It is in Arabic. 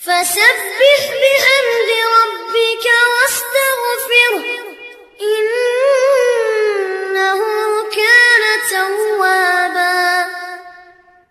فسبح